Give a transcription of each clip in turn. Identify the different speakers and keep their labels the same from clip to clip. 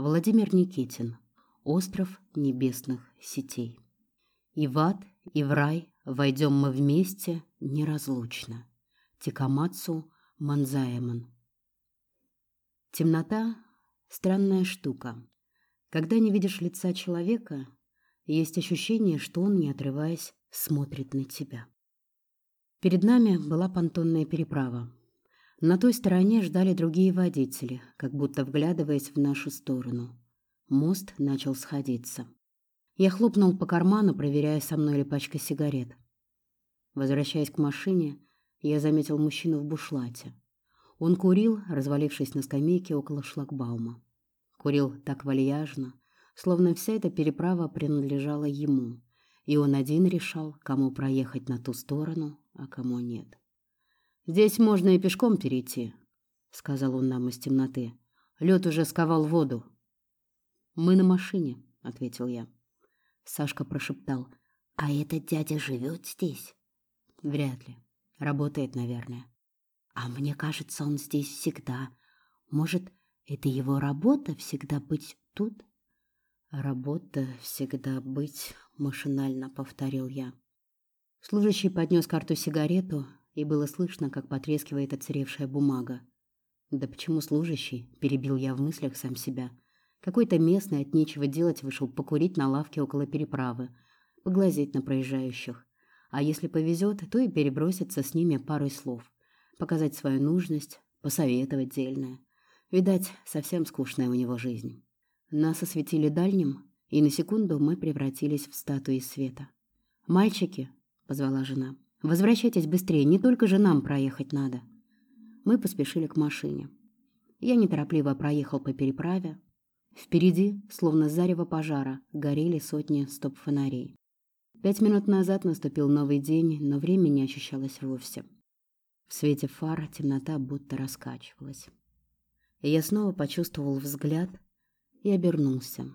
Speaker 1: Владимир Никитин. Остров небесных сетей. И в ад, и в рай войдем мы вместе неразлучно. Тикамацу Манзаэмон. Темнота — странная штука. Когда не видишь лица человека, есть ощущение, что он, не отрываясь, смотрит на тебя. Перед нами была понтонная переправа. На той стороне ждали другие водители, как будто вглядываясь в нашу сторону. Мост начал сходиться. Я хлопнул по карману, проверяя, со мной ли пачка сигарет. Возвращаясь к машине, я заметил мужчину в бушлате. Он курил, развалившись на скамейке около шлагбаума. Курил так вальяжно, словно вся эта переправа принадлежала ему, и он один решал, кому проехать на ту сторону, а кому нет. «Здесь можно и пешком перейти», — сказал он нам из темноты. «Лед уже сковал воду». «Мы на машине», — ответил я. Сашка прошептал. «А этот дядя живет здесь?» «Вряд ли. Работает, наверное». «А мне кажется, он здесь всегда. Может, это его работа всегда быть тут?» «Работа всегда быть», — машинально повторил я. Служащий поднес карту сигарету, и было слышно, как потрескивает отсыревшая бумага. «Да почему служащий?» – перебил я в мыслях сам себя. Какой-то местный от нечего делать вышел покурить на лавке около переправы, поглазеть на проезжающих. А если повезет, то и переброситься с ними парой слов. Показать свою нужность, посоветовать дельное. Видать, совсем скучная у него жизнь. Нас осветили дальним, и на секунду мы превратились в статуи света. «Мальчики!» – позвала жена. Возвращайтесь быстрее, не только же нам проехать надо. Мы поспешили к машине. Я неторопливо проехал по переправе. Впереди, словно зарево пожара, горели сотни стоп-фонарей. Пять минут назад наступил новый день, но время не ощущалось вовсе. В свете фар темнота будто раскачивалась. Я снова почувствовал взгляд и обернулся.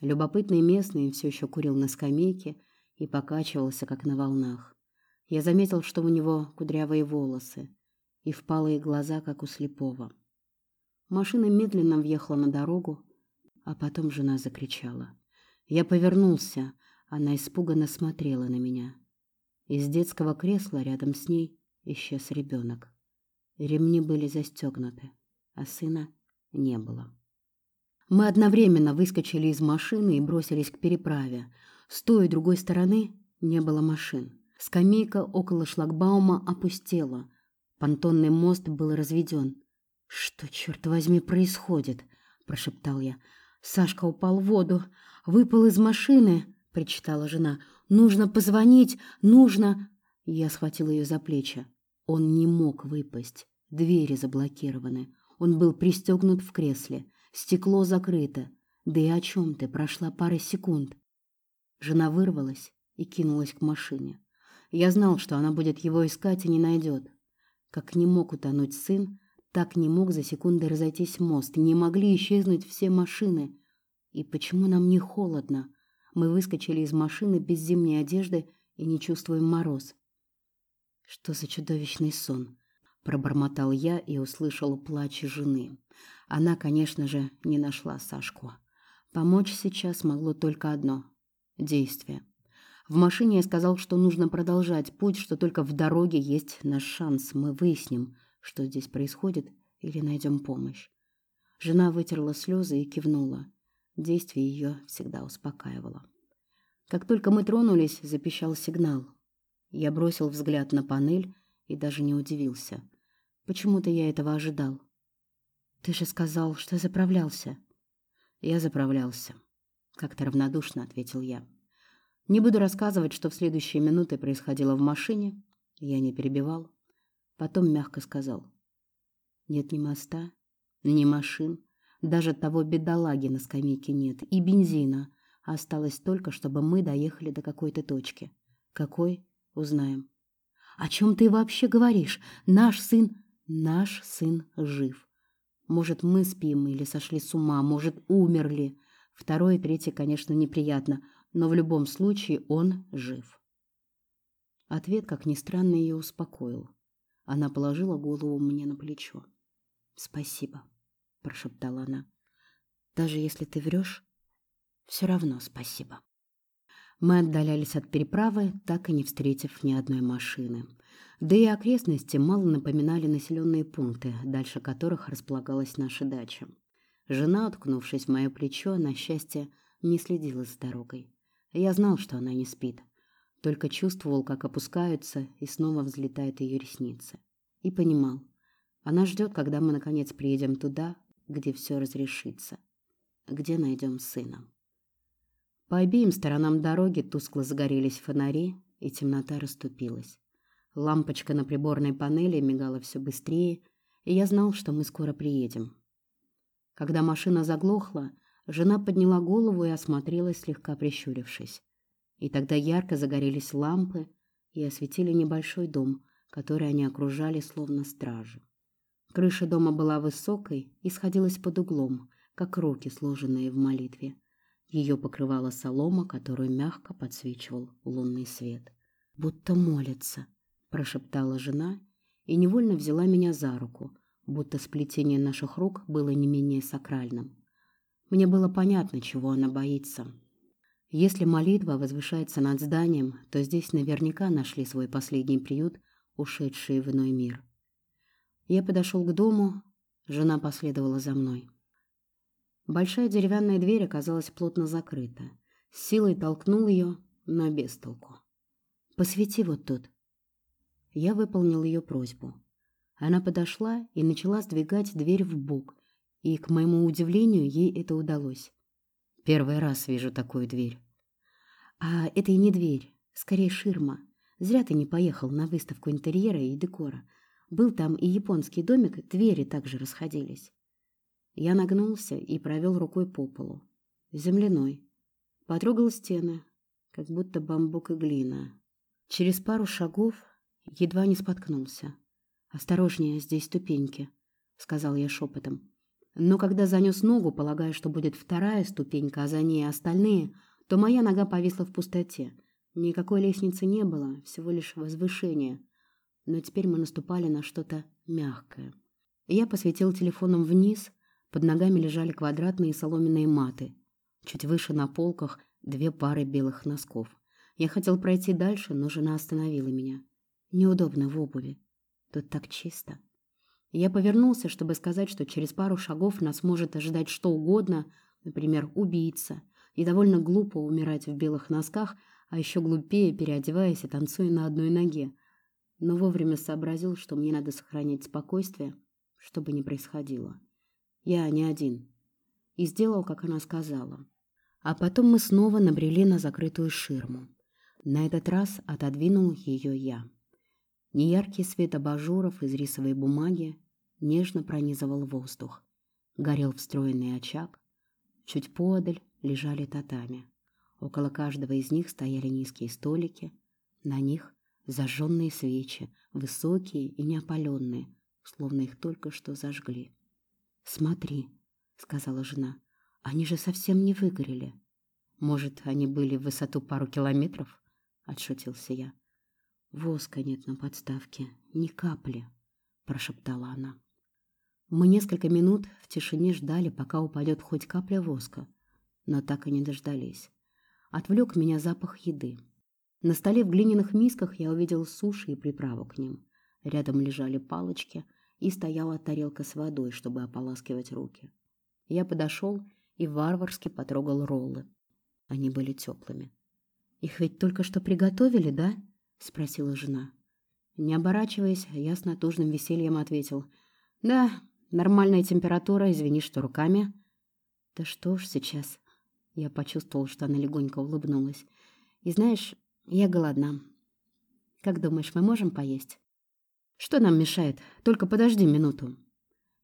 Speaker 1: Любопытный местный все еще курил на скамейке и покачивался, как на волнах. Я заметил, что у него кудрявые волосы и впалые глаза, как у слепого. Машина медленно въехала на дорогу, а потом жена закричала. Я повернулся, она испуганно смотрела на меня. Из детского кресла рядом с ней исчез ребенок. Ремни были застегнуты, а сына не было. Мы одновременно выскочили из машины и бросились к переправе. С той и другой стороны не было машин. Скамейка около шлагбаума опустела. Понтонный мост был разведен. «Что, черт возьми, происходит?» – прошептал я. «Сашка упал в воду, выпал из машины», – причитала жена. «Нужно позвонить, нужно...» Я схватил ее за плечи. Он не мог выпасть. Двери заблокированы. Он был пристегнут в кресле. Стекло закрыто. Да и о чем ты? Прошла пара секунд. Жена вырвалась и кинулась к машине. Я знал, что она будет его искать и не найдет. Как не мог утонуть сын, так не мог за секунды разойтись мост, не могли исчезнуть все машины. И почему нам не холодно? Мы выскочили из машины без зимней одежды и не чувствуем мороз. Что за чудовищный сон? Пробормотал я и услышал плач жены. Она, конечно же, не нашла Сашку. Помочь сейчас могло только одно — действие. В машине я сказал, что нужно продолжать путь, что только в дороге есть наш шанс. Мы выясним, что здесь происходит, или найдем помощь. Жена вытерла слезы и кивнула. Действие ее всегда успокаивало. Как только мы тронулись, запищал сигнал. Я бросил взгляд на панель и даже не удивился. Почему-то я этого ожидал. «Ты же сказал, что заправлялся». «Я заправлялся», — как-то равнодушно ответил я. Не буду рассказывать, что в следующие минуты происходило в машине. Я не перебивал. Потом мягко сказал. Нет ни моста, ни машин. Даже того бедолаги на скамейке нет. И бензина. Осталось только, чтобы мы доехали до какой-то точки. Какой? Узнаем. О чем ты вообще говоришь? Наш сын... Наш сын жив. Может, мы спим или сошли с ума, может, умерли. Второе и третье, конечно, неприятно — но в любом случае он жив. Ответ, как ни странно, ее успокоил. Она положила голову мне на плечо. «Спасибо», — прошептала она. Даже если ты врешь, все равно спасибо. Мы отдалялись от переправы, так и не встретив ни одной машины. Да и окрестности мало напоминали населенные пункты, дальше которых располагалась наша дача. Жена, уткнувшись в мое плечо, на счастье, не следила за дорогой. Я знал, что она не спит, только чувствовал, как опускаются и снова взлетают ее ресницы. И понимал, она ждет, когда мы наконец приедем туда, где все разрешится, где найдем сына. По обеим сторонам дороги тускло загорелись фонари, и темнота расступилась. Лампочка на приборной панели мигала все быстрее, и я знал, что мы скоро приедем. Когда машина заглохла, жена подняла голову и осмотрелась, слегка прищурившись. И тогда ярко загорелись лампы и осветили небольшой дом, который они окружали словно стражи. Крыша дома была высокой и сходилась под углом, как руки, сложенные в молитве. Ее покрывала солома, которую мягко подсвечивал лунный свет. «Будто молится», — прошептала жена и невольно взяла меня за руку, будто сплетение наших рук было не менее сакральным. Мне было понятно, чего она боится. Если молитва возвышается над зданием, то здесь наверняка нашли свой последний приют, ушедшие в иной мир. Я подошел к дому, жена последовала за мной. Большая деревянная дверь оказалась плотно закрыта. С силой толкнул ее, но без толку. «Посвети вот тут». Я выполнил ее просьбу. Она подошла и начала сдвигать дверь в бок, и, к моему удивлению, ей это удалось. Первый раз вижу такую дверь. А это и не дверь, скорее ширма. Зря ты не поехал на выставку интерьера и декора. Был там и японский домик, двери также расходились. Я нагнулся и провел рукой по полу. Земляной. Потрогал стены, как будто бамбук и глина. Через пару шагов едва не споткнулся. «Осторожнее, здесь ступеньки», — сказал я шепотом. Но когда занес ногу, полагая, что будет вторая ступенька, а за ней остальные, то моя нога повисла в пустоте. Никакой лестницы не было, всего лишь возвышение. Но теперь мы наступали на что-то мягкое. Я посветил телефоном вниз, под ногами лежали квадратные соломенные маты. Чуть выше на полках две пары белых носков. Я хотел пройти дальше, но жена остановила меня. Неудобно в обуви. Тут так чисто. Я повернулся, чтобы сказать, что через пару шагов нас может ожидать что угодно, например, убийца, и довольно глупо умирать в белых носках, а еще глупее, переодеваясь и танцуя на одной ноге. Но вовремя сообразил, что мне надо сохранять спокойствие, что бы ни происходило. Я не один. И сделал, как она сказала. А потом мы снова набрели на закрытую ширму. На этот раз отодвинул ее я. Неяркий свет абажуров из рисовой бумаги нежно пронизывал воздух. Горел встроенный очаг. Чуть подаль лежали татами. Около каждого из них стояли низкие столики. На них зажженные свечи, высокие и неопаленные, словно их только что зажгли. «Смотри», — сказала жена, — «они же совсем не выгорели». «Может, они были в высоту пару километров?» — отшутился я. «Воска нет на подставке, ни капли», — прошептала она. Мы несколько минут в тишине ждали, пока упадет хоть капля воска, но так и не дождались. Отвлек меня запах еды. На столе в глиняных мисках я увидел суши и приправу к ним. Рядом лежали палочки — и стояла тарелка с водой, чтобы ополаскивать руки. Я подошел и варварски потрогал роллы. Они были теплыми. «Их ведь только что приготовили, да?» — спросила жена. Не оборачиваясь, я с натужным весельем ответил. «Да, нормальная температура, извини, что руками». «Да что уж сейчас». Я почувствовал, что она легонько улыбнулась. «И знаешь, я голодна. Как думаешь, мы можем поесть?» Что нам мешает? Только подожди минуту.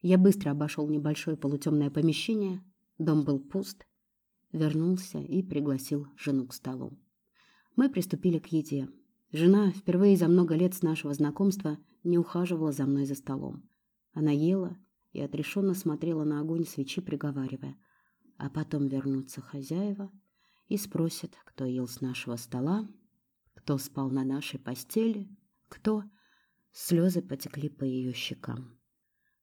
Speaker 1: Я быстро обошел небольшое полутемное помещение. Дом был пуст. Вернулся и пригласил жену к столу. Мы приступили к еде. Жена впервые за много лет с нашего знакомства не ухаживала за мной за столом. Она ела и отрешенно смотрела на огонь свечи, приговаривая. А потом вернутся хозяева и спросят, кто ел с нашего стола, кто спал на нашей постели, кто... Слезы потекли по ее щекам.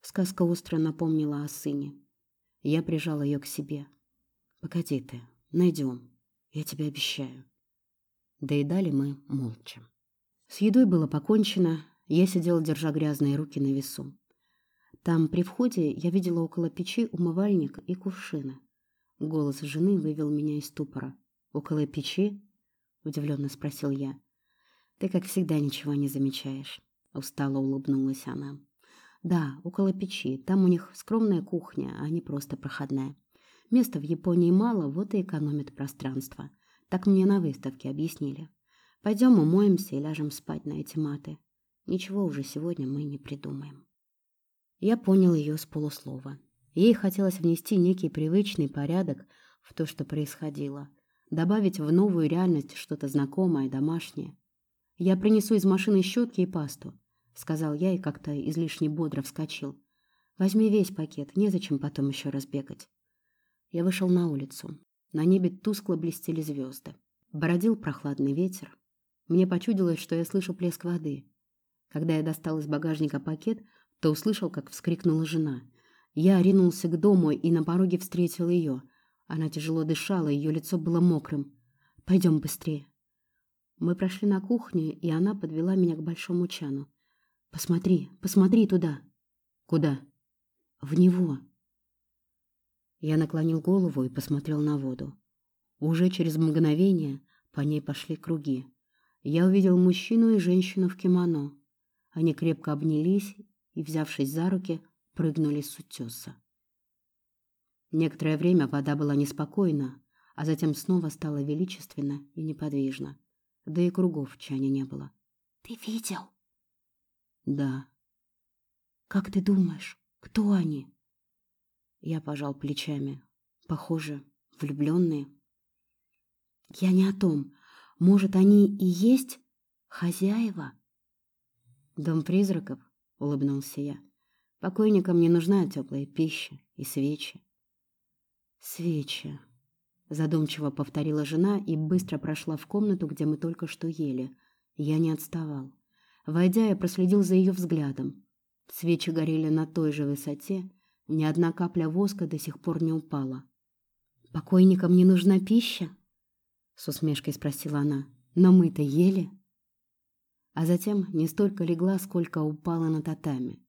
Speaker 1: Сказка остро напомнила о сыне. Я прижал ее к себе. «Погоди ты, найдем. Я тебе обещаю». Доедали мы молча. С едой было покончено, я сидел, держа грязные руки на весу. Там, при входе, я видела около печи умывальник и кувшины. Голос жены вывел меня из ступора. «Около печи?» — удивленно спросил я. «Ты, как всегда, ничего не замечаешь», — устало улыбнулась она. «Да, около печи. Там у них скромная кухня, а не просто проходная. Места в Японии мало, вот и экономит пространство. Так мне на выставке объяснили. Пойдем умоемся и ляжем спать на эти маты. Ничего уже сегодня мы не придумаем». Я понял ее с полуслова. Ей хотелось внести некий привычный порядок в то, что происходило, добавить в новую реальность что-то знакомое, домашнее. «Я принесу из машины щетки и пасту», — сказал я и как-то излишне бодро вскочил. «Возьми весь пакет, незачем потом еще раз бегать». Я вышел на улицу. На небе тускло блестели звезды. Бородил прохладный ветер. Мне почудилось, что я слышу плеск воды. Когда я достал из багажника пакет, то услышал, как вскрикнула жена. Я ринулся к дому и на пороге встретил ее. Она тяжело дышала, ее лицо было мокрым. «Пойдем быстрее». Мы прошли на кухню, и она подвела меня к большому чану. «Посмотри, посмотри туда». «Куда?» «В него». Я наклонил голову и посмотрел на воду. Уже через мгновение по ней пошли круги. Я увидел мужчину и женщину в кимоно. Они крепко обнялись и, взявшись за руки, прыгнули с утеса. Некоторое время вода была неспокойна, а затем снова стала величественна и неподвижна. Да и кругов в чане не было.
Speaker 2: «Ты видел?»
Speaker 1: «Да».
Speaker 2: «Как ты думаешь, кто они?»
Speaker 1: Я пожал плечами. Похоже, влюбленные.
Speaker 2: «Я не о том. Может, они и есть хозяева?»
Speaker 1: «Дом призраков?» улыбнулся я. Покойникам не нужна теплая пища и свечи. Свечи, задумчиво повторила жена и быстро прошла в комнату, где мы только что ели. Я не отставал. Войдя, я проследил за ее взглядом. Свечи горели на той же высоте, ни одна капля воска до сих пор не упала. «Покойникам не нужна пища?» — с усмешкой спросила она. «Но мы-то ели» а затем не столько легла, сколько упала на татами.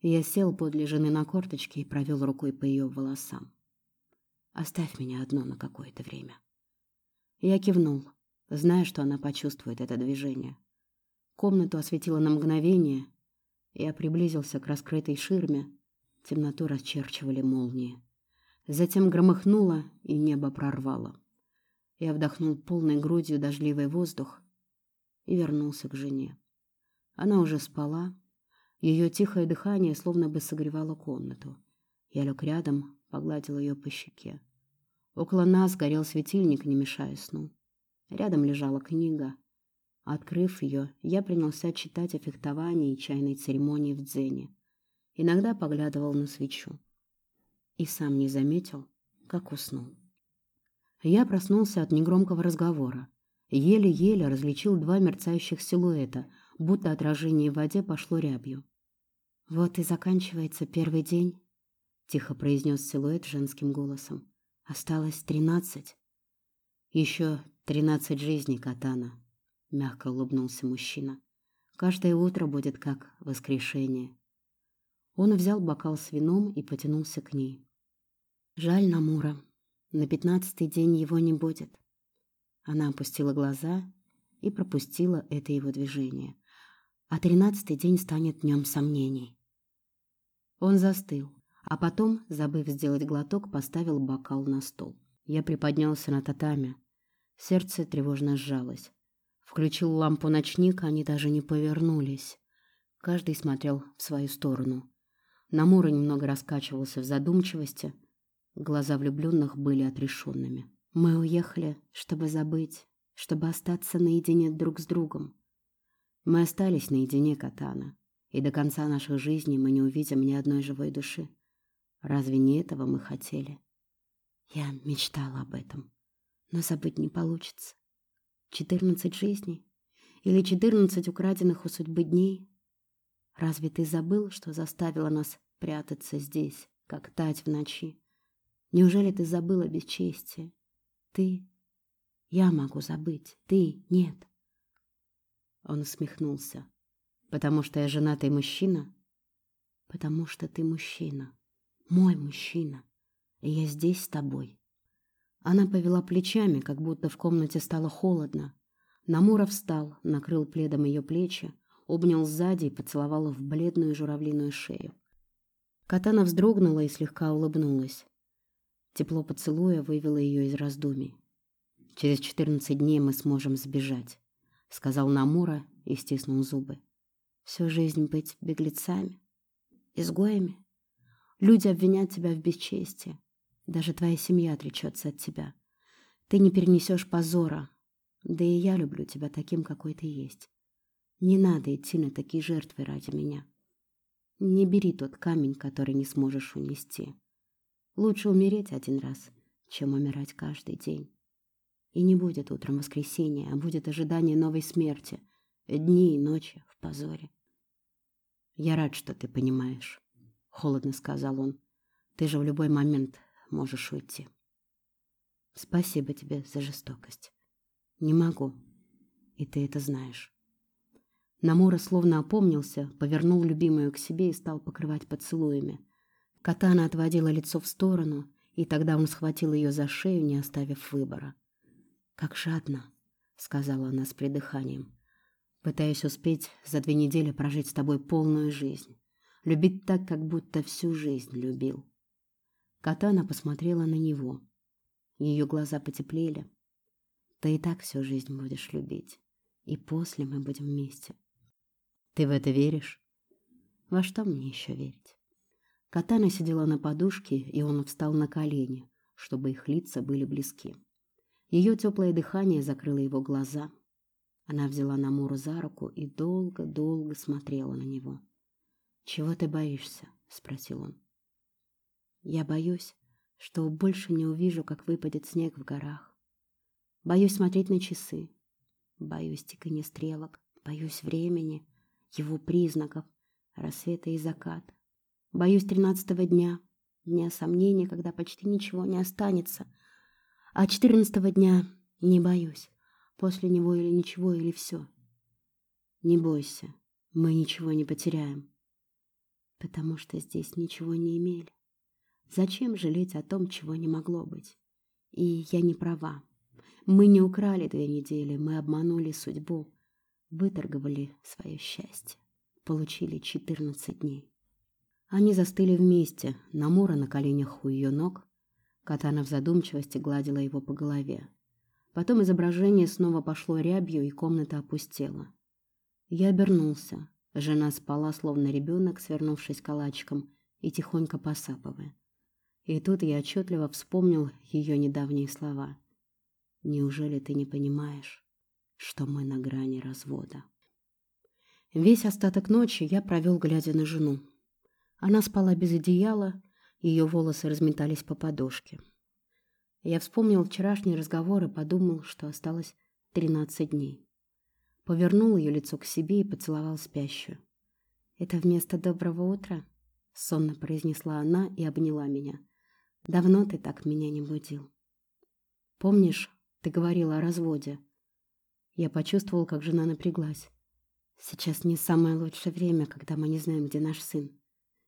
Speaker 1: Я сел подле жены на корточке и провел рукой по ее волосам. «Оставь меня одно на какое-то время». Я кивнул, зная, что она почувствует это движение. Комнату осветило на мгновение. Я приблизился к раскрытой ширме. Темноту расчерчивали молнии. Затем громыхнуло, и небо прорвало. Я вдохнул полной грудью дождливый воздух и вернулся к жене. Она уже спала. Ее тихое дыхание словно бы согревало комнату. Я лег рядом, погладил ее по щеке. Около нас горел светильник, не мешая сну. Рядом лежала книга. Открыв ее, я принялся читать о фехтовании и чайной церемонии в дзене. Иногда поглядывал на свечу. И сам не заметил, как уснул. Я проснулся от негромкого разговора. Еле-еле различил два мерцающих силуэта, будто отражение в воде пошло рябью. «Вот и заканчивается первый день», — тихо произнес силуэт женским голосом. «Осталось тринадцать». «Еще тринадцать жизней, Катана», — мягко улыбнулся мужчина. «Каждое утро будет как воскрешение». Он взял бокал с вином и потянулся к ней. «Жаль Намура. На пятнадцатый день его не будет. Она опустила глаза и пропустила это его движение. А тринадцатый день станет днем сомнений. Он застыл, а потом, забыв сделать глоток, поставил бокал на стол. Я приподнялся на татами. Сердце тревожно сжалось. Включил лампу ночника, они даже не повернулись. Каждый смотрел в свою сторону. Намура немного раскачивался в задумчивости. Глаза влюбленных были отрешенными. Мы уехали, чтобы забыть, чтобы остаться наедине друг с другом. Мы остались наедине, Катана, и до конца наших жизней мы не увидим ни одной живой души. Разве не этого мы хотели? Я мечтала об этом, но забыть не получится. Четырнадцать жизней или четырнадцать украденных у судьбы дней? Разве ты забыл, что заставила нас прятаться здесь, как тать в ночи?
Speaker 2: Неужели ты забыла бесчестие? Ты... Я могу забыть, ты нет.
Speaker 1: Он усмехнулся. Потому что я женатый мужчина?
Speaker 2: Потому что ты мужчина. Мой мужчина. И я здесь с тобой.
Speaker 1: Она повела плечами, как будто в комнате стало холодно. Намура встал, накрыл пледом ее плечи, обнял сзади и поцеловал в бледную журавлиную шею. Катана вздрогнула и слегка улыбнулась. Тепло поцелуя вывело ее из раздумий. «Через четырнадцать дней мы сможем сбежать», — сказал Намура и стиснул зубы.
Speaker 2: «Всю жизнь быть беглецами, изгоями? Люди обвинят тебя в бесчестии. Даже твоя семья отречется от тебя. Ты не перенесешь позора. Да и я люблю тебя таким, какой ты есть. Не надо идти на такие жертвы ради меня. Не бери тот камень, который не сможешь унести. Лучше умереть один раз, чем умирать каждый день. И не будет утром воскресенья, а будет ожидание новой смерти, дни и ночи в позоре.
Speaker 1: «Я рад, что ты понимаешь», — холодно сказал он. «Ты же в любой момент можешь уйти».
Speaker 2: «Спасибо тебе за жестокость.
Speaker 1: Не могу, и ты это знаешь». Намура словно опомнился, повернул любимую к себе и стал покрывать поцелуями. Катана отводила лицо в сторону, и тогда он схватил ее за шею, не оставив выбора. «Как жадно», — сказала она с придыханием. «Пытаюсь успеть за две недели прожить с тобой полную жизнь. Любить так, как будто всю жизнь любил». Катана посмотрела на него. Ее глаза потеплели. «Ты и так всю жизнь будешь любить. И после мы будем вместе. Ты в это веришь? Во что мне еще верить? Катана сидела на подушке, и он встал на колени, чтобы их лица были близки. Ее теплое дыхание закрыло его глаза. Она взяла Намуру за руку и долго-долго смотрела на него. «Чего ты боишься?» — спросил он. «Я боюсь, что больше не увижу, как выпадет снег в горах. Боюсь смотреть на часы. Боюсь тиканья стрелок. Боюсь времени его признаков, рассвета и заката. Боюсь тринадцатого дня, дня сомнения, когда почти ничего не останется. А четырнадцатого дня не боюсь. После него или ничего, или все. Не бойся, мы ничего не потеряем. Потому что здесь ничего не имели. Зачем жалеть о том, чего не могло быть? И я не права. Мы не украли две недели, мы обманули судьбу выторговали свое счастье. Получили 14 дней. Они застыли вместе, Намура на коленях у ее ног. Катана в задумчивости гладила его по голове. Потом изображение снова пошло рябью, и комната опустела. Я обернулся. Жена спала, словно ребенок, свернувшись калачиком и тихонько посапывая. И тут я отчетливо вспомнил ее недавние слова. «Неужели ты не понимаешь?» Что мы на грани развода. Весь остаток ночи я провел, глядя на жену. Она спала без одеяла, ее волосы разметались по подушке. Я вспомнил вчерашний разговор и подумал, что осталось тринадцать дней. Повернул ее лицо к себе и поцеловал спящую. «Это вместо доброго утра?» — сонно произнесла она и обняла меня. «Давно ты так меня не будил. Помнишь, ты говорила о разводе?» Я почувствовал, как жена напряглась. Сейчас не самое лучшее время, когда мы не знаем, где наш сын.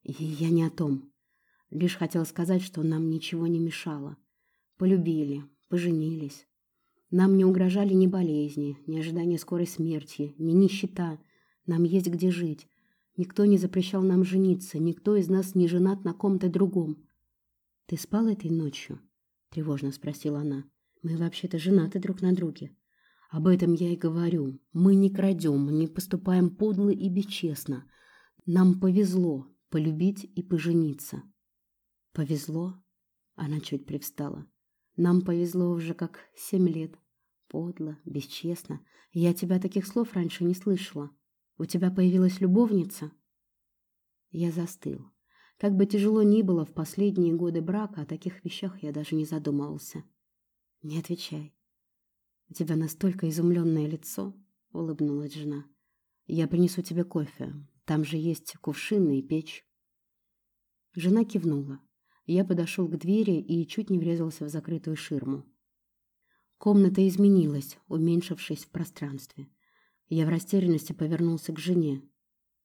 Speaker 1: И я не о том. Лишь хотел сказать, что нам ничего не мешало. Полюбили, поженились. Нам не угрожали ни болезни, ни ожидания скорой смерти, ни нищета. Нам есть где жить. Никто не запрещал нам жениться, никто из нас не женат на ком-то другом. «Ты спал этой ночью?» — тревожно спросила она. «Мы вообще-то женаты друг на друге». Об этом я и говорю. Мы не крадем, не поступаем подло и бесчестно. Нам повезло полюбить и пожениться. Повезло? Она чуть привстала. Нам повезло уже как семь лет. Подло, бесчестно. Я тебя таких слов раньше не слышала. У тебя появилась любовница? Я застыл. Как бы тяжело ни было в последние годы брака, о таких вещах я даже не задумывался. Не отвечай. «У тебя настолько изумленное лицо», — улыбнулась жена. «Я принесу тебе кофе. Там же есть кувшины и печь». Жена кивнула. Я подошел к двери и чуть не врезался в закрытую ширму. Комната изменилась, уменьшившись в пространстве. Я в растерянности повернулся к жене.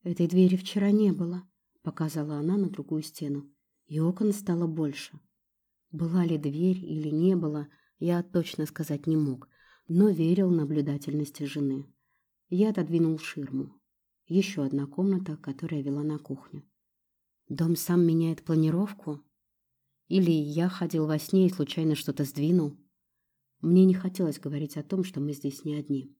Speaker 1: «Этой двери вчера не было», — показала она на другую стену. И окон стало больше. Была ли дверь или не было, я точно сказать не мог, но верил наблюдательности жены. Я отодвинул ширму. Еще одна комната, которая вела на кухню. Дом сам меняет планировку? Или я ходил во сне и случайно что-то сдвинул? Мне не хотелось говорить о том, что мы здесь не одни.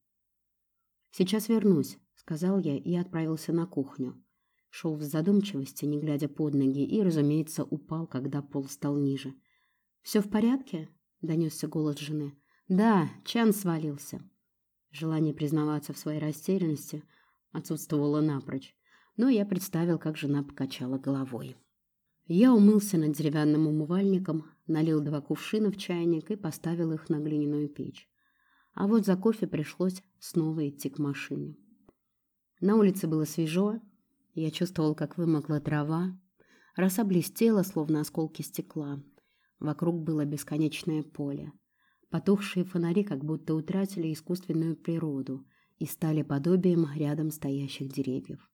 Speaker 1: «Сейчас вернусь», — сказал я и отправился на кухню. Шел в задумчивости, не глядя под ноги, и, разумеется, упал, когда пол стал ниже. «Все в порядке?» — донесся голос жены. «Да, чан свалился». Желание признаваться в своей растерянности отсутствовало напрочь, но я представил, как жена покачала головой. Я умылся над деревянным умывальником, налил два кувшина в чайник и поставил их на глиняную печь. А вот за кофе пришлось снова идти к машине. На улице было свежо, я чувствовал, как вымокла трава, роса блестела, словно осколки стекла. Вокруг было бесконечное поле. Потухшие фонари как будто утратили искусственную природу и стали подобием рядом стоящих деревьев.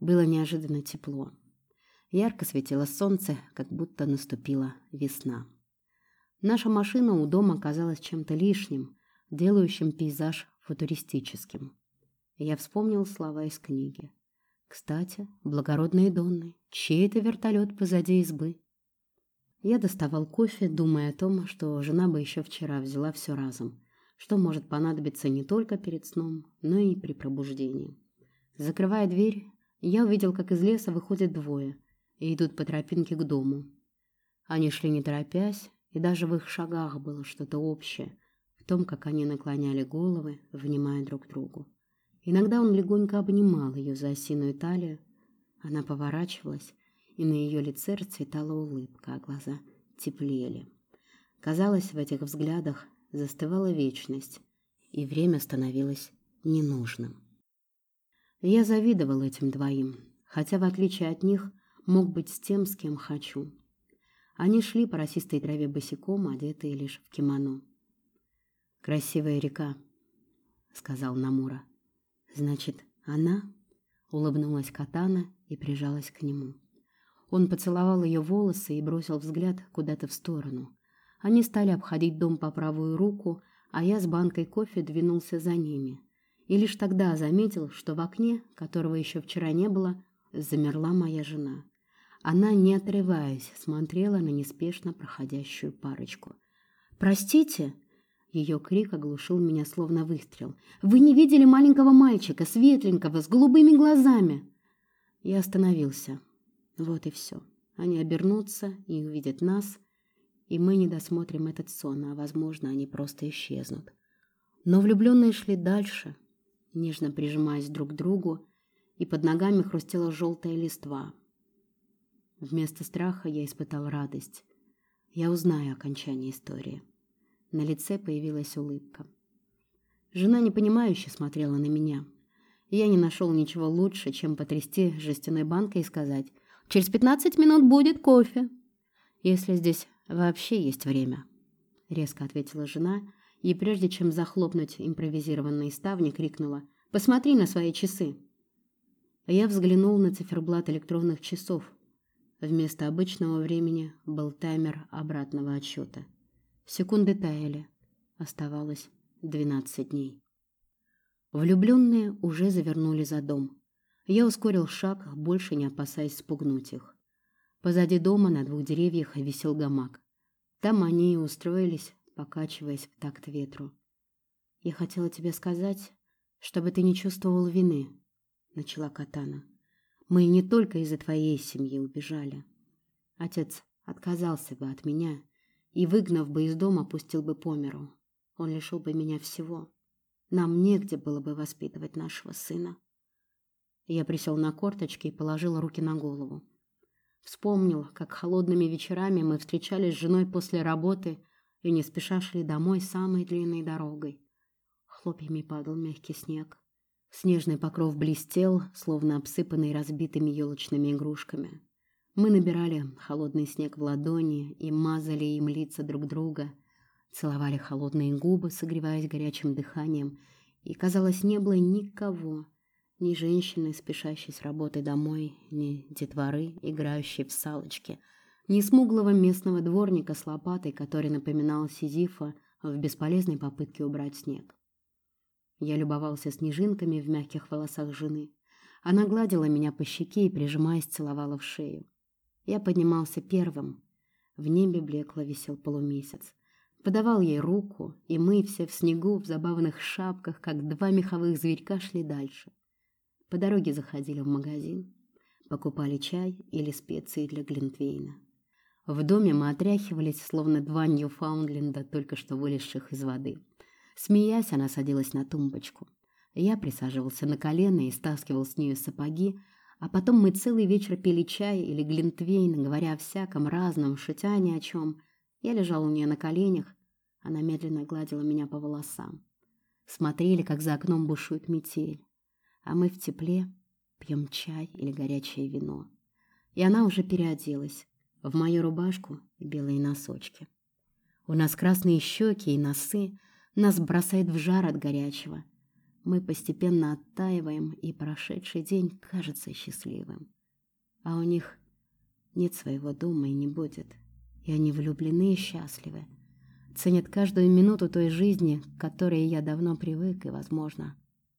Speaker 1: Было неожиданно тепло. Ярко светило солнце, как будто наступила весна. Наша машина у дома казалась чем-то лишним, делающим пейзаж футуристическим. Я вспомнил слова из книги. Кстати, благородные Донны, чей это вертолет позади избы? Я доставал кофе, думая о том, что жена бы еще вчера взяла все разом, что может понадобиться не только перед сном, но и при пробуждении. Закрывая дверь, я увидел, как из леса выходят двое и идут по тропинке к дому. Они шли не торопясь, и даже в их шагах было что-то общее, в том, как они наклоняли головы, внимая друг другу. Иногда он легонько обнимал ее за осиную талию, она поворачивалась и на ее лице расцветала улыбка, а глаза теплели. Казалось, в этих взглядах застывала вечность, и время становилось ненужным. Я завидовал этим двоим, хотя, в отличие от них, мог быть с тем, с кем хочу. Они шли по росистой траве босиком, одетые лишь в кимоно. «Красивая река», — сказал Намура. «Значит, она?» — улыбнулась Катана и прижалась к нему. Он поцеловал ее волосы и бросил взгляд куда-то в сторону. Они стали обходить дом по правую руку, а я с банкой кофе двинулся за ними. И лишь тогда заметил, что в окне, которого еще вчера не было, замерла моя жена. Она, не отрываясь, смотрела на неспешно проходящую парочку. «Простите!» Ее крик оглушил меня словно выстрел. «Вы не видели маленького мальчика, светленького, с голубыми глазами?» Я остановился. Вот и все. Они обернутся и увидят нас, и мы не досмотрим этот сон, а, возможно, они просто исчезнут. Но влюбленные шли дальше, нежно прижимаясь друг к другу, и под ногами хрустела желтая листва. Вместо страха я испытал радость. Я узнаю окончание истории. На лице появилась улыбка. Жена непонимающе смотрела на меня. Я не нашел ничего лучше, чем потрясти жестяной банкой и сказать Через пятнадцать минут будет кофе. Если здесь вообще есть время, резко ответила жена, и прежде чем захлопнуть импровизированные ставни, крикнула: "Посмотри на свои часы". Я взглянул на циферблат электронных часов. Вместо обычного времени был таймер обратного отсчета. Секунды таяли. Оставалось двенадцать дней. Влюбленные уже завернули за дом. Я ускорил шаг, больше не опасаясь спугнуть их. Позади дома на двух деревьях висел гамак. Там они и устроились, покачиваясь в такт ветру. «Я хотела тебе сказать, чтобы ты не чувствовал вины», — начала Катана. «Мы не только из-за твоей семьи убежали. Отец отказался бы от меня и, выгнав бы из дома, пустил бы по миру. Он лишил бы меня всего. Нам негде было бы воспитывать нашего сына. Я присел на корточки и положил руки на голову. Вспомнил, как холодными вечерами мы встречались с женой после работы и не спеша шли домой самой длинной дорогой. Хлопьями падал мягкий снег. Снежный покров блестел, словно обсыпанный разбитыми елочными игрушками. Мы набирали холодный снег в ладони и мазали им лица друг друга, целовали холодные губы, согреваясь горячим дыханием, и, казалось, не было никого, ни женщины, спешащей с работы домой, ни детворы, играющей в салочки, ни смуглого местного дворника с лопатой, который напоминал Сизифа в бесполезной попытке убрать снег. Я любовался снежинками в мягких волосах жены. Она гладила меня по щеке и, прижимаясь, целовала в шею. Я поднимался первым. В небе блекло висел полумесяц. Подавал ей руку, и мы все в снегу, в забавных шапках, как два меховых зверька, шли дальше. По дороге заходили в магазин, покупали чай или специи для глинтвейна. В доме мы отряхивались, словно два Ньюфаундленда, только что вылезших из воды. Смеясь, она садилась на тумбочку. Я присаживался на колено и стаскивал с нее сапоги, а потом мы целый вечер пили чай или глинтвейн, говоря о всяком разном, шутя ни о чем. Я лежал у нее на коленях, она медленно гладила меня по волосам. Смотрели, как за окном бушует метель, а мы в тепле пьем чай или горячее вино. И она уже переоделась в мою рубашку и белые носочки. У нас красные щеки и носы, нас бросает в жар от горячего — мы постепенно оттаиваем, и прошедший день кажется счастливым. А у них нет своего дома и не будет. И они влюблены и счастливы. Ценят каждую минуту той жизни, к которой я давно привык и, возможно,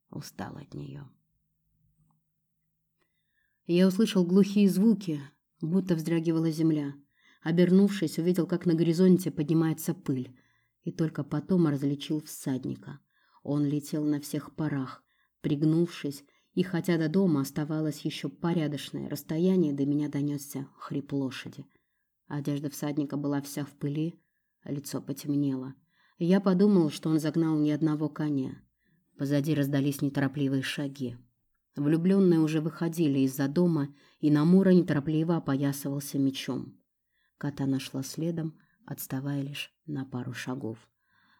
Speaker 1: устал от нее. Я услышал глухие звуки, будто вздрагивала земля. Обернувшись, увидел, как на горизонте поднимается пыль, и только потом различил всадника. Он летел на всех парах, пригнувшись, и хотя до дома оставалось еще порядочное расстояние, до меня донесся хрип лошади. Одежда всадника была вся в пыли, лицо потемнело. Я подумал, что он загнал ни одного коня. Позади раздались неторопливые шаги. Влюбленные уже выходили из-за дома, и Намура неторопливо опоясывался мечом. Кота нашла следом, отставая лишь на пару шагов.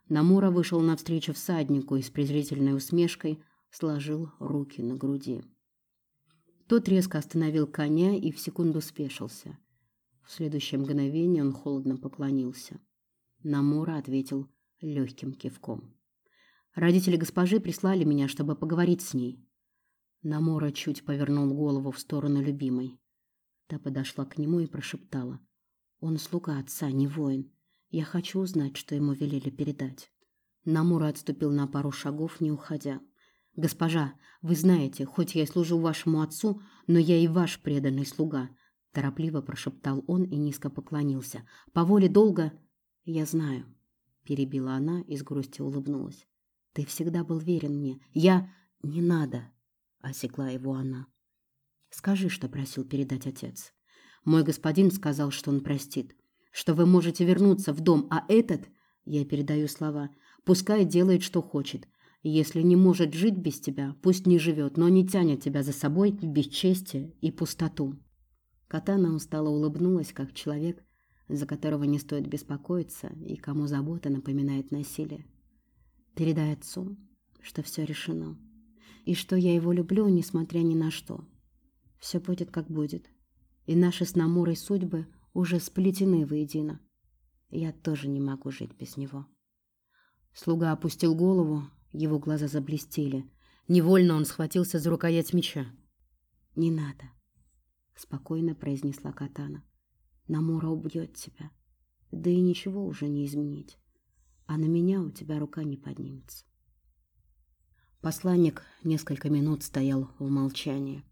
Speaker 1: Намура вышел навстречу всаднику и с презрительной усмешкой сложил руки на груди. Тот резко остановил коня и в секунду спешился. В следующее мгновение он холодно поклонился. Намура ответил легким кивком. Родители госпожи прислали меня, чтобы поговорить с ней. Намора чуть повернул голову в сторону любимой. Та подошла к нему и прошептала: "Он слуга отца, не воин. Я хочу узнать, что ему велели передать. Намура отступил на пару шагов, не уходя. «Госпожа, вы знаете, хоть я и служу вашему отцу, но я и ваш преданный слуга», – торопливо прошептал он и низко поклонился. «По воле долга...» «Я знаю», – перебила она и с грустью улыбнулась. «Ты всегда был верен мне. Я... Не надо!» – осекла его она. «Скажи, что просил передать отец. Мой господин сказал, что он простит что вы можете вернуться в дом, а этот, я передаю слова, пускай делает, что хочет. Если не может жить без тебя, пусть не живет, но не тянет тебя за собой в бесчестие и пустоту. Катана устало улыбнулась, как человек, за которого не стоит беспокоиться и кому забота напоминает насилие. Передай отцу, что все решено, и что я его люблю, несмотря ни на что. Все будет, как будет, и наши с Намурой судьбы уже сплетены воедино. Я тоже не могу жить без него. Слуга опустил голову, его глаза заблестели. Невольно он схватился за рукоять меча. «Не надо», — спокойно произнесла Катана. «Намура убьет тебя. Да и ничего уже не изменить. А на меня у тебя рука не поднимется». Посланник несколько минут стоял в молчании.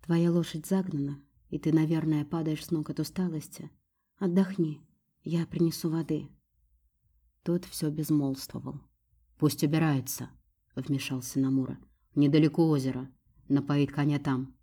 Speaker 1: «Твоя лошадь загнана, и ты, наверное, падаешь с ног от усталости. Отдохни, я принесу воды». Тот все безмолвствовал. «Пусть убирается», — вмешался Намура. «Недалеко озеро. Напоит коня там».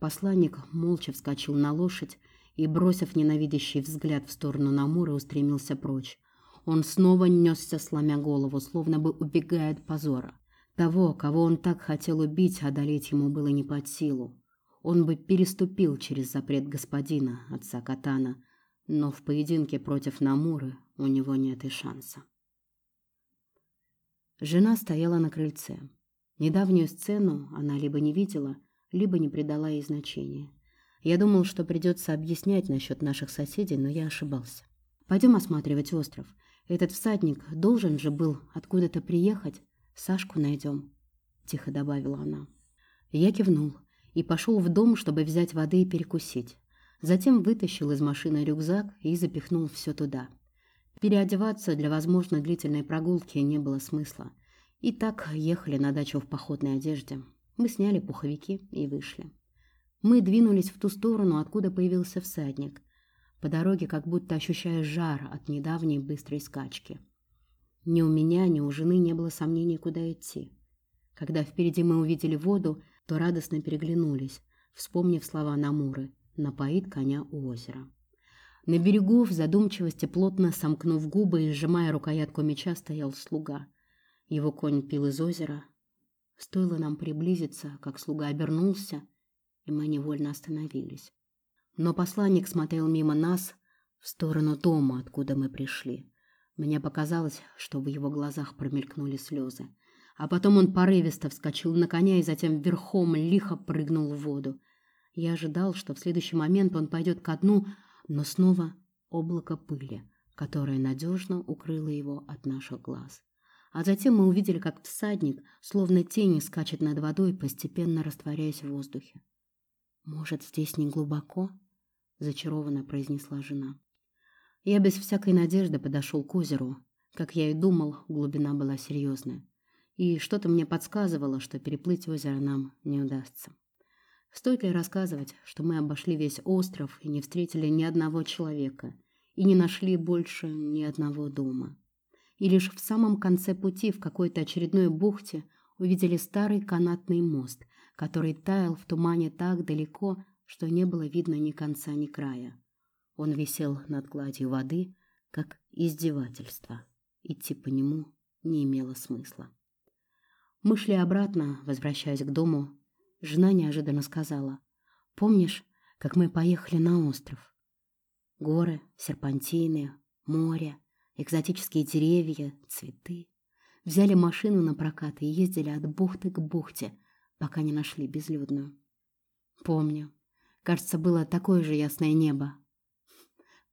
Speaker 1: Посланник молча вскочил на лошадь и, бросив ненавидящий взгляд в сторону Намура, устремился прочь. Он снова несся, сломя голову, словно бы убегая от позора. Того, кого он так хотел убить, одолеть ему было не под силу он бы переступил через запрет господина, отца Катана, но в поединке против Намуры у него нет и шанса. Жена стояла на крыльце. Недавнюю сцену она либо не видела, либо не придала ей значения. Я думал, что придется объяснять насчет наших соседей, но я ошибался. Пойдем осматривать остров. Этот всадник должен же был откуда-то приехать. Сашку найдем, — тихо добавила она. Я кивнул и пошел в дом, чтобы взять воды и перекусить. Затем вытащил из машины рюкзак и запихнул все туда. Переодеваться для, возможно, длительной прогулки не было смысла. И так ехали на дачу в походной одежде. Мы сняли пуховики и вышли. Мы двинулись в ту сторону, откуда появился всадник. По дороге как будто ощущая жар от недавней быстрой скачки. Ни у меня, ни у жены не было сомнений, куда идти. Когда впереди мы увидели воду, то радостно переглянулись, вспомнив слова Намуры «напоит коня у озера». На берегу в задумчивости, плотно сомкнув губы и сжимая рукоятку меча, стоял слуга. Его конь пил из озера. Стоило нам приблизиться, как слуга обернулся, и мы невольно остановились. Но посланник смотрел мимо нас в сторону дома, откуда мы пришли. Мне показалось, что в его глазах промелькнули слезы. А потом он порывисто вскочил на коня и затем верхом лихо прыгнул в воду. Я ожидал, что в следующий момент он пойдет ко дну, но снова облако пыли, которое надежно укрыло его от наших глаз. А затем мы увидели, как всадник, словно тени, скачет над водой, постепенно растворяясь в воздухе. «Может, здесь не глубоко?» — зачарованно произнесла жена. Я без всякой надежды подошел к озеру. Как я и думал, глубина была серьезная. И что-то мне подсказывало, что переплыть озеро нам не удастся. Стоит ли рассказывать, что мы обошли весь остров и не встретили ни одного человека, и не нашли больше ни одного дома? И лишь в самом конце пути в какой-то очередной бухте увидели старый канатный мост, который таял в тумане так далеко, что не было видно ни конца, ни края. Он висел над гладью воды, как издевательство. Идти по нему не имело смысла. Мы шли обратно, возвращаясь к дому. Жена неожиданно сказала, «Помнишь, как мы поехали на остров? Горы, серпантины, море, экзотические деревья, цветы. Взяли машину на прокат и ездили от бухты к бухте, пока не нашли безлюдную. Помню. Кажется, было такое же ясное небо.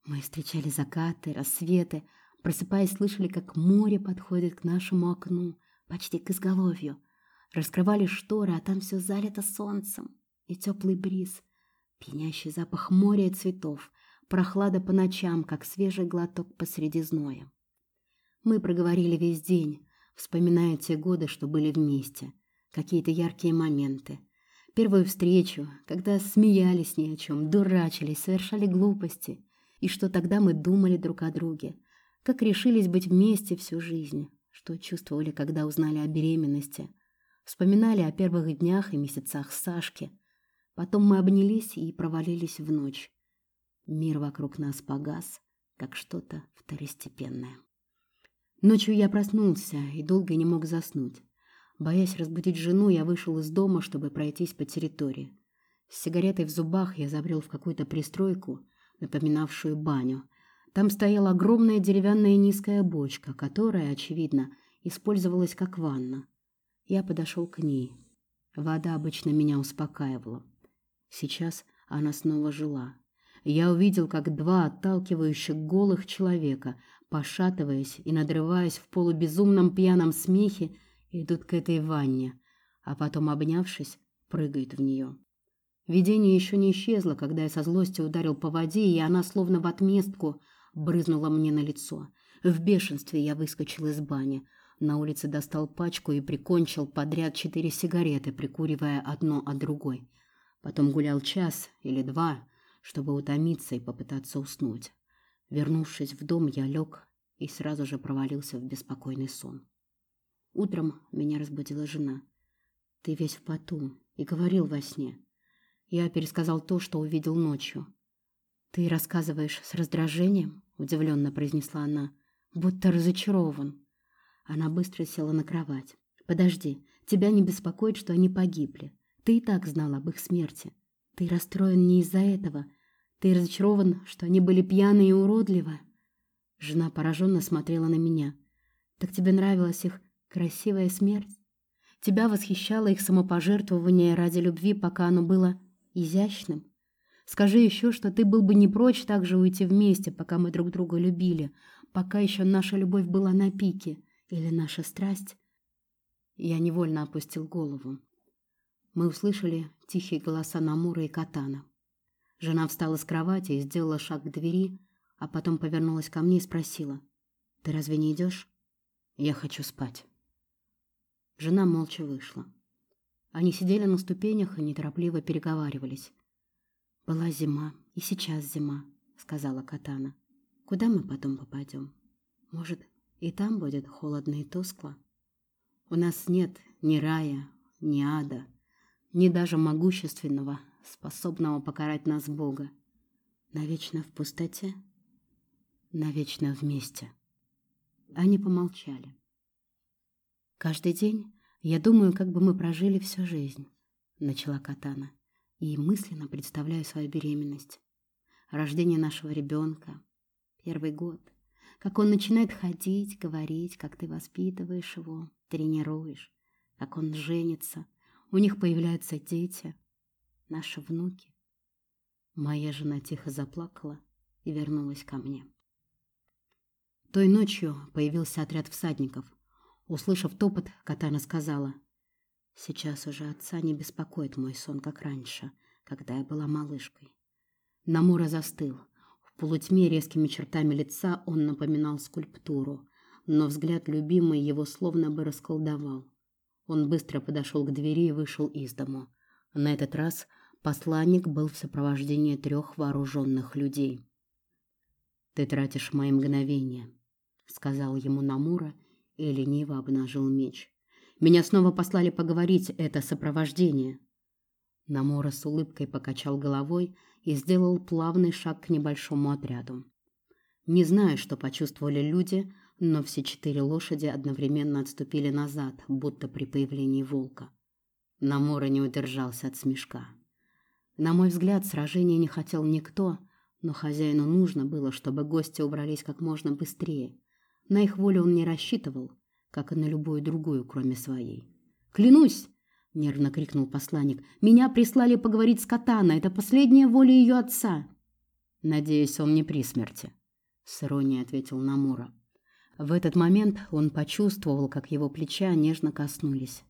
Speaker 1: Мы встречали закаты, рассветы, просыпаясь, слышали, как море подходит к нашему окну, почти к изголовью. Раскрывали шторы, а там все залито солнцем. И теплый бриз, пьянящий запах моря и цветов, прохлада по ночам, как свежий глоток посреди зноя. Мы проговорили весь день, вспоминая те годы, что были вместе — какие-то яркие моменты. Первую встречу, когда смеялись ни о чем, дурачились, совершали глупости. И что тогда мы думали друг о друге. Как решились быть вместе всю жизнь. Что чувствовали, когда узнали о беременности. Вспоминали о первых днях и месяцах Сашки. Потом мы обнялись и провалились в ночь. Мир вокруг нас погас, как что-то второстепенное. Ночью я проснулся и долго не мог заснуть. Боясь разбудить жену, я вышел из дома, чтобы пройтись по территории. С сигаретой в зубах я забрел в какую-то пристройку, напоминавшую баню. Там стояла огромная деревянная низкая бочка, которая, очевидно, использовалась как ванна. Я подошел к ней. Вода обычно меня успокаивала. Сейчас она снова жила. Я увидел, как два отталкивающих голых человека, пошатываясь и надрываясь в полубезумном пьяном смехе, идут к этой ванне, а потом, обнявшись, прыгают в нее. Видение еще не исчезло, когда я со злости ударил по воде, и она, словно в отместку, брызнула мне на лицо. В бешенстве я выскочил из бани. На улице достал пачку и прикончил подряд четыре сигареты, прикуривая одно от другой. Потом гулял час или два, чтобы утомиться и попытаться уснуть. Вернувшись в дом, я лег и сразу же провалился в беспокойный сон. Утром меня разбудила жена. Ты весь в поту и говорил во сне. Я пересказал то, что увидел ночью. Ты рассказываешь с раздражением, удивленно произнесла она, будто разочарован. Она быстро села на кровать. Подожди, тебя не беспокоит, что они погибли. Ты и так знал об их смерти. Ты расстроен не из-за этого. Ты разочарован, что они были пьяны и уродливы. Жена пораженно смотрела на меня. Так тебе нравилась их Красивая смерть. Тебя восхищало их самопожертвование ради любви, пока оно было изящным. Скажи еще, что ты был бы не прочь так же уйти вместе, пока мы друг друга любили, пока еще наша любовь была на пике, или наша страсть. Я невольно опустил голову. Мы услышали тихие голоса Намура и Катана. Жена встала с кровати и сделала шаг к двери, а потом повернулась ко мне и спросила. «Ты разве не идешь?» «Я хочу спать». Жена молча вышла. Они сидели на ступенях и неторопливо переговаривались. «Была зима, и сейчас зима», — сказала Катана. «Куда мы потом попадем? Может, и там будет холодно и тускло? У нас нет ни рая, ни ада, ни даже могущественного, способного покарать нас Бога. Навечно в пустоте, навечно вместе». Они помолчали. «Каждый день я думаю, как бы мы прожили всю жизнь», — начала Катана и мысленно представляю свою беременность. Рождение нашего ребенка, первый год, как он начинает ходить, говорить, как ты воспитываешь его, тренируешь, как он женится, у них появляются дети, наши внуки. Моя жена тихо заплакала и вернулась ко мне. Той ночью появился отряд всадников. Услышав топот, Катана сказала, Сейчас уже отца не беспокоит мой сон, как раньше, когда я была малышкой. Намура застыл. В полутьме резкими чертами лица он напоминал скульптуру, но взгляд любимой его словно бы расколдовал. Он быстро подошел к двери и вышел из дому. На этот раз посланник был в сопровождении трех вооруженных людей. «Ты тратишь мои мгновения», — сказал ему Намура и лениво обнажил меч. Меня снова послали поговорить, это сопровождение. Намора с улыбкой покачал головой и сделал плавный шаг к небольшому отряду. Не знаю, что почувствовали люди, но все четыре лошади одновременно отступили назад, будто при появлении волка. Намора не удержался от смешка. На мой взгляд, сражения не хотел никто, но хозяину нужно было, чтобы гости убрались как можно быстрее. На их волю он не рассчитывал, как и на любую другую, кроме своей. «Клянусь!» — нервно крикнул посланник. «Меня прислали поговорить с Катана. Это последняя воля ее отца». «Надеюсь, он не при смерти», — с иронией ответил Намура. В этот момент он почувствовал, как его плеча нежно коснулись.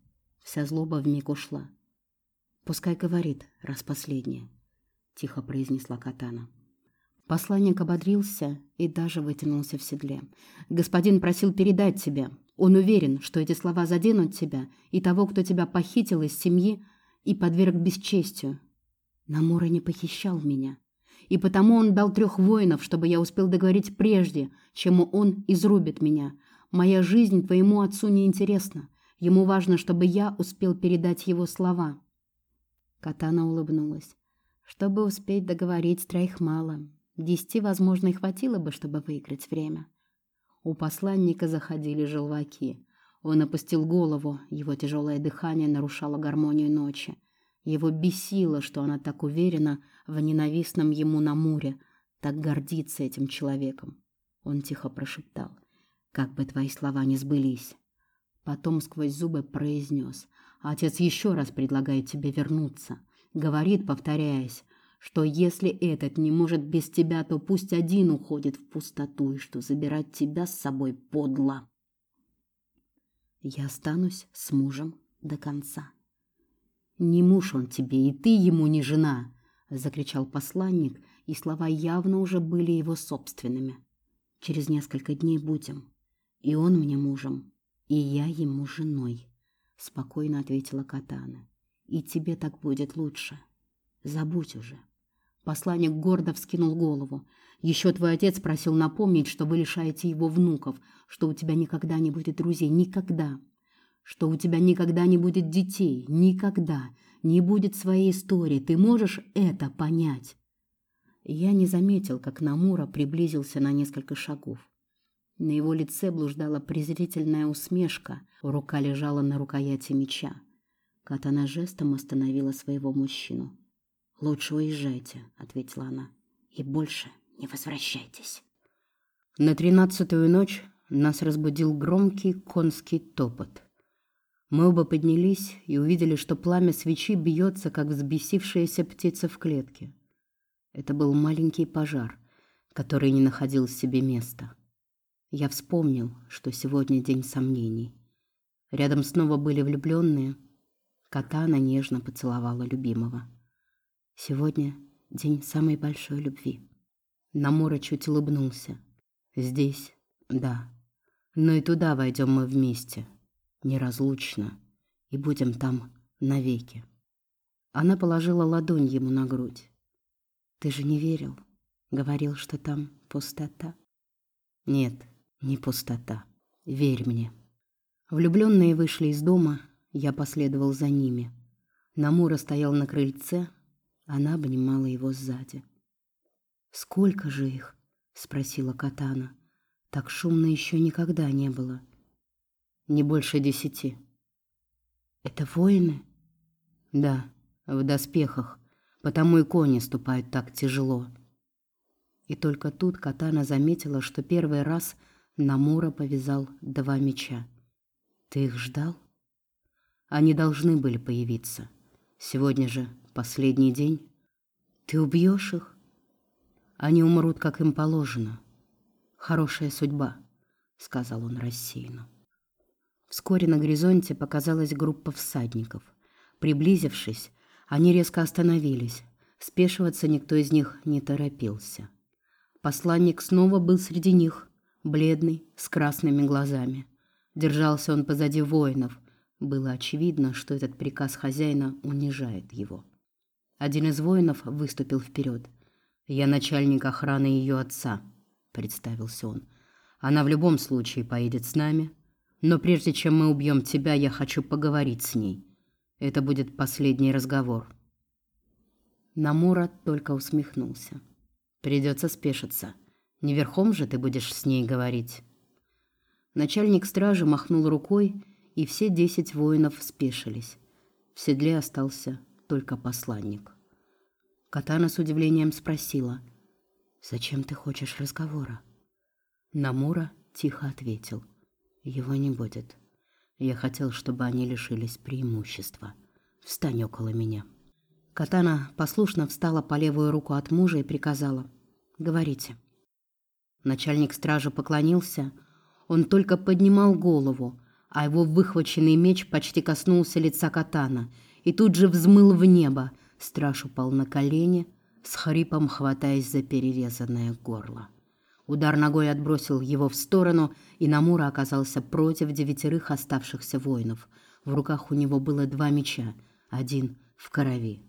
Speaker 1: Вся злоба вмиг ушла. «Пускай говорит, раз последняя», — тихо произнесла Катана. Посланник ободрился и даже вытянулся в седле. «Господин просил передать тебе. Он уверен, что эти слова заденут тебя и того, кто тебя похитил из семьи и подверг бесчестию. Намура не похищал меня. И потому он дал трех воинов, чтобы я успел договорить прежде, чем он изрубит меня. Моя жизнь твоему отцу не интересна. Ему важно, чтобы я успел передать его слова». Катана улыбнулась. «Чтобы успеть договорить, троих мало. Десяти, возможно, и хватило бы, чтобы выиграть время». У посланника заходили желваки. Он опустил голову, его тяжелое дыхание нарушало гармонию ночи. Его бесило, что она так уверена в ненавистном ему на море, так гордится этим человеком. Он тихо прошептал, «Как бы твои слова не сбылись». Потом сквозь зубы произнес, «Отец еще раз предлагает тебе вернуться». Говорит, повторяясь, что если этот не может без тебя, то пусть один уходит в пустоту, и что забирать тебя с собой подло. Я останусь с мужем до конца. Не муж он тебе, и ты ему не жена, закричал посланник, и слова явно уже были его собственными. Через несколько дней будем, и он мне мужем, и я ему женой, спокойно ответила Катана. И тебе так будет лучше. Забудь уже. Посланник гордо вскинул голову. Еще твой отец просил напомнить, что вы лишаете его внуков, что у тебя никогда не будет друзей, никогда. Что у тебя никогда не будет детей, никогда. Не будет своей истории. Ты можешь это понять? Я не заметил, как Намура приблизился на несколько шагов. На его лице блуждала презрительная усмешка, рука лежала на рукояти меча. Катана жестом остановила своего мужчину. «Лучше уезжайте», — ответила она, — «и больше не возвращайтесь». На тринадцатую ночь нас разбудил громкий конский топот. Мы оба поднялись и увидели, что пламя свечи бьется, как взбесившаяся птица в клетке. Это был маленький пожар, который не находил себе места. Я вспомнил, что сегодня день сомнений. Рядом снова были влюбленные. Катана нежно поцеловала любимого. Сегодня день самой большой любви. Намора чуть улыбнулся. Здесь, да. Но и туда войдем мы вместе, неразлучно, и будем там навеки. Она положила ладонь ему на грудь. Ты же не верил, говорил, что там пустота. Нет, не пустота. Верь мне. Влюбленные вышли из дома, я последовал за ними. Намура стоял на крыльце, она обнимала его сзади. «Сколько же их?» — спросила Катана. «Так шумно еще никогда не было». «Не больше десяти». «Это воины?» «Да, в доспехах, потому и кони ступают так тяжело». И только тут Катана заметила, что первый раз Намура повязал два меча. Ты их ждал? Они должны были появиться. Сегодня же последний день. Ты убьешь их? Они умрут, как им положено. Хорошая судьба, сказал он рассеянно. Вскоре на горизонте показалась группа всадников. Приблизившись, они резко остановились. Спешиваться никто из них не торопился. Посланник снова был среди них, бледный, с красными глазами. Держался он позади воинов. Было очевидно, что этот приказ хозяина унижает его. Один из воинов выступил вперед. «Я начальник охраны ее отца», — представился он. «Она в любом случае поедет с нами, но прежде чем мы убьем тебя, я хочу поговорить с ней. Это будет последний разговор». Намура только усмехнулся. «Придется спешиться. Не верхом же ты будешь с ней говорить?» Начальник стражи махнул рукой, и все десять воинов спешились. В седле остался только посланник. Катана с удивлением спросила, «Зачем ты хочешь разговора?» Намура тихо ответил, «Его не будет. Я хотел, чтобы они лишились преимущества. Встань около меня». Катана послушно встала по левую руку от мужа и приказала, «Говорите». Начальник стражи поклонился, он только поднимал голову, а его выхваченный меч почти коснулся лица Катана и тут же взмыл в небо. Страж упал на колени, с хрипом хватаясь за перерезанное горло. Удар ногой отбросил его в сторону, и Намура оказался против девятерых оставшихся воинов. В руках у него было два меча, один в крови.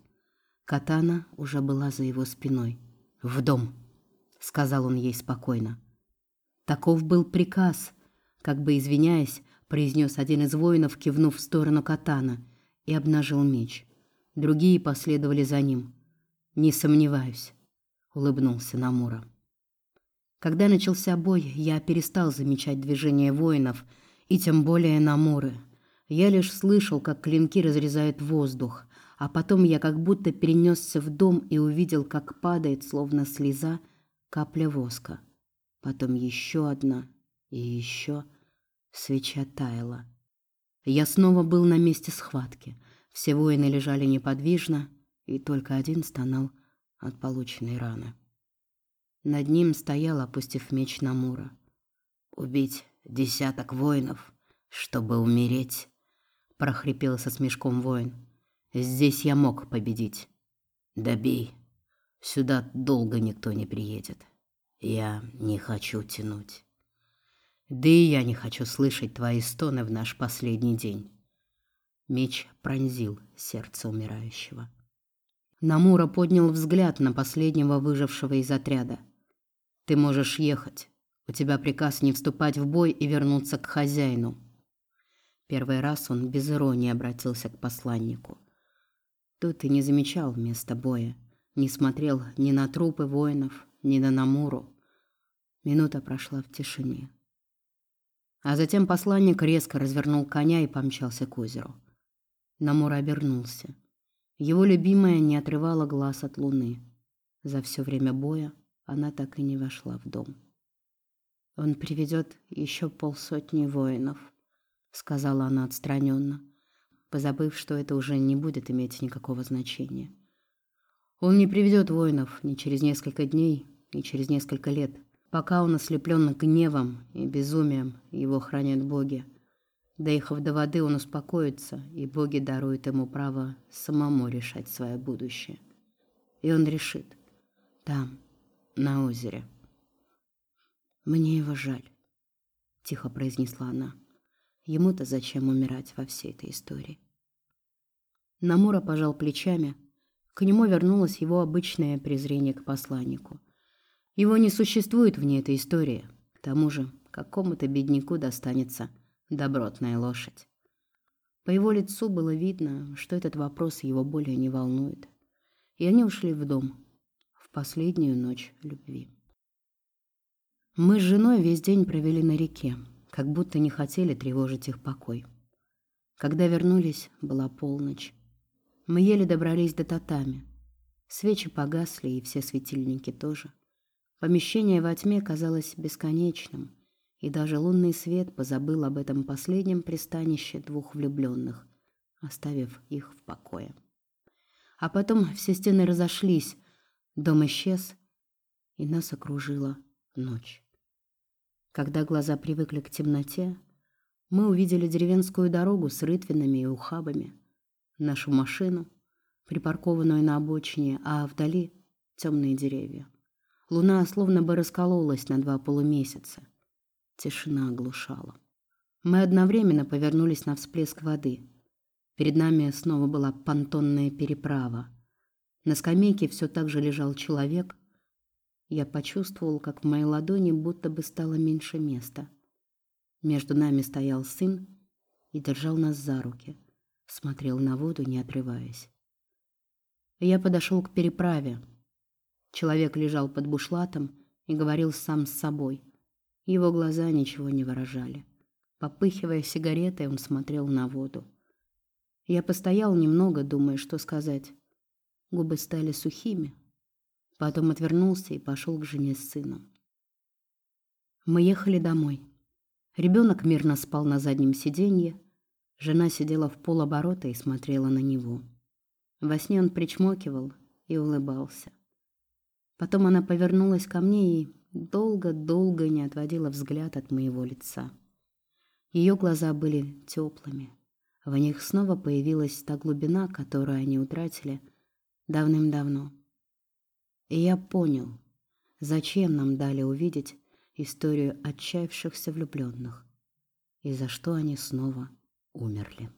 Speaker 1: Катана уже была за его спиной. «В дом», — сказал он ей спокойно. Таков был приказ, как бы извиняясь, произнес один из воинов, кивнув в сторону катана, и обнажил меч. Другие последовали за ним. «Не сомневаюсь», — улыбнулся Намура. Когда начался бой, я перестал замечать движения воинов, и тем более Намуры. Я лишь слышал, как клинки разрезают воздух, а потом я как будто перенесся в дом и увидел, как падает, словно слеза, капля воска потом еще одна и еще. Свеча таяла. Я снова был на месте схватки. Все воины лежали неподвижно, и только один стонал от полученной раны. Над ним стоял, опустив меч на Мура. «Убить десяток воинов, чтобы умереть», — прохрипел со смешком воин. «Здесь я мог победить. Добей. Сюда долго никто не приедет». Я не хочу тянуть. Да и я не хочу слышать твои стоны в наш последний день. Меч пронзил сердце умирающего. Намура поднял взгляд на последнего выжившего из отряда. Ты можешь ехать. У тебя приказ не вступать в бой и вернуться к хозяину. Первый раз он без иронии обратился к посланнику. Тут и не замечал места боя, не смотрел ни на трупы воинов, ни на Намуру. Минута прошла в тишине. А затем посланник резко развернул коня и помчался к озеру. Намура обернулся. Его любимая не отрывала глаз от луны. За все время боя она так и не вошла в дом. «Он приведет еще полсотни воинов», — сказала она отстраненно, позабыв, что это уже не будет иметь никакого значения. Он не приведет воинов ни через несколько дней, ни через несколько лет, пока он ослеплен гневом и безумием, его хранят боги. Доехав до воды, он успокоится, и боги даруют ему право самому решать свое будущее. И он решит. Там, на озере.
Speaker 2: «Мне его жаль», — тихо произнесла она. «Ему-то зачем умирать во всей этой истории?»
Speaker 1: Намура пожал плечами. К нему вернулось его обычное презрение к посланнику. Его не существует вне этой истории. К тому же, какому-то бедняку достанется добротная лошадь. По его лицу было видно, что этот вопрос его более не волнует. И они ушли в дом в последнюю ночь любви. Мы с женой весь день провели на реке, как будто не хотели тревожить их покой. Когда вернулись, была полночь. Мы еле добрались до татами. Свечи погасли, и все светильники тоже. Помещение во тьме казалось бесконечным, и даже лунный свет позабыл об этом последнем пристанище двух влюбленных, оставив их в покое. А потом все стены разошлись, дом исчез, и нас окружила ночь. Когда глаза привыкли к темноте, мы увидели деревенскую дорогу с рытвинами и ухабами — нашу машину, припаркованную на обочине, а вдали темные деревья. Луна словно бы раскололась на два полумесяца. Тишина оглушала. Мы одновременно повернулись на всплеск воды. Перед нами снова была понтонная переправа. На скамейке все так же лежал человек. Я почувствовал, как в моей ладони будто бы стало меньше места. Между нами стоял сын и держал нас за руки смотрел на воду, не отрываясь. Я подошел к переправе. Человек лежал под бушлатом и говорил сам с собой. Его глаза ничего не выражали. Попыхивая сигаретой, он смотрел на воду. Я постоял немного, думая, что сказать. Губы стали сухими. Потом отвернулся и пошел к жене с сыном. Мы ехали домой. Ребенок мирно спал на заднем сиденье, Жена сидела в полоборота и смотрела на него. Во сне он причмокивал и улыбался. Потом она повернулась ко мне и долго-долго не отводила взгляд от моего лица. Ее глаза были теплыми. В них снова появилась та глубина, которую они утратили давным-давно. И я понял, зачем нам дали увидеть историю отчаявшихся влюбленных и за что они снова умерли.